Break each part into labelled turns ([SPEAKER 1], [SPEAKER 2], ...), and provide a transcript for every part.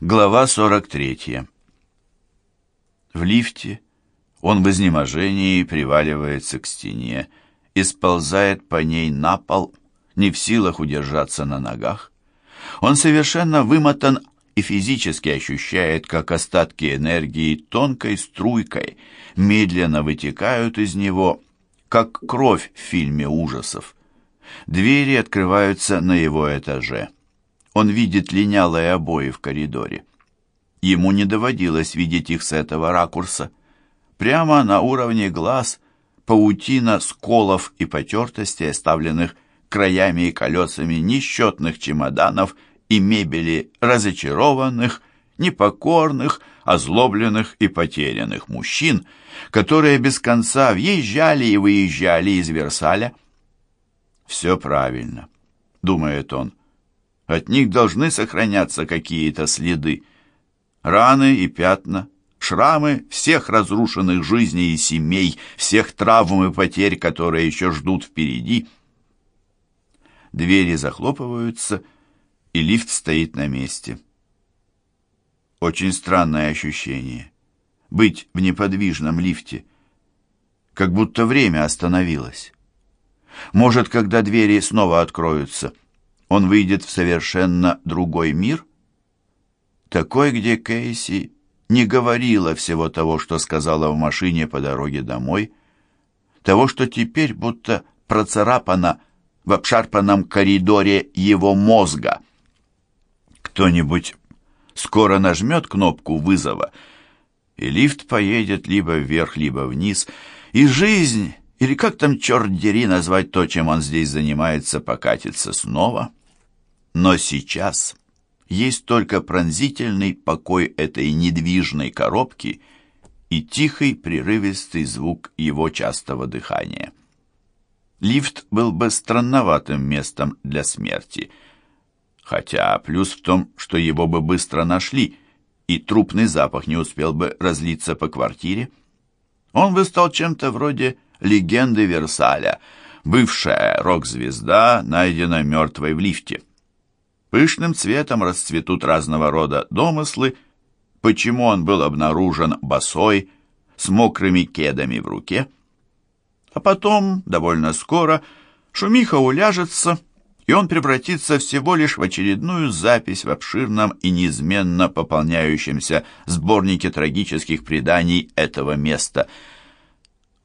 [SPEAKER 1] Глава 43. В лифте он в изнеможении приваливается к стене и сползает по ней на пол, не в силах удержаться на ногах. Он совершенно вымотан и физически ощущает, как остатки энергии тонкой струйкой медленно вытекают из него, как кровь в фильме ужасов. Двери открываются на его этаже. Он видит линялые обои в коридоре. Ему не доводилось видеть их с этого ракурса. Прямо на уровне глаз паутина сколов и потертостей, оставленных краями и колесами несчетных чемоданов и мебели разочарованных, непокорных, озлобленных и потерянных мужчин, которые без конца въезжали и выезжали из Версаля. «Все правильно», — думает он. От них должны сохраняться какие-то следы. Раны и пятна, шрамы всех разрушенных жизней и семей, всех травм и потерь, которые еще ждут впереди. Двери захлопываются, и лифт стоит на месте. Очень странное ощущение. Быть в неподвижном лифте. Как будто время остановилось. Может, когда двери снова откроются — он выйдет в совершенно другой мир? Такой, где Кейси не говорила всего того, что сказала в машине по дороге домой, того, что теперь будто процарапано в обшарпанном коридоре его мозга. Кто-нибудь скоро нажмет кнопку вызова, и лифт поедет либо вверх, либо вниз, и жизнь, или как там, черт дери, назвать то, чем он здесь занимается, покатится снова. Но сейчас есть только пронзительный покой этой недвижной коробки и тихий прерывистый звук его частого дыхания. Лифт был бы странноватым местом для смерти, хотя плюс в том, что его бы быстро нашли, и трупный запах не успел бы разлиться по квартире. Он бы стал чем-то вроде легенды Версаля, бывшая рок-звезда, найдена мертвой в лифте. Пышным цветом расцветут разного рода домыслы, почему он был обнаружен босой, с мокрыми кедами в руке. А потом, довольно скоро, шумиха уляжется, и он превратится всего лишь в очередную запись в обширном и неизменно пополняющемся сборнике трагических преданий этого места.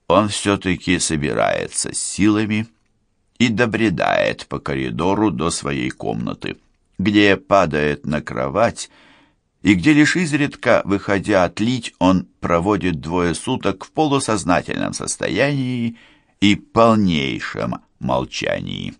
[SPEAKER 1] Он все-таки собирается с силами и добредает по коридору до своей комнаты где падает на кровать и где лишь изредка, выходя отлить, он проводит двое суток в полусознательном состоянии и полнейшем молчании.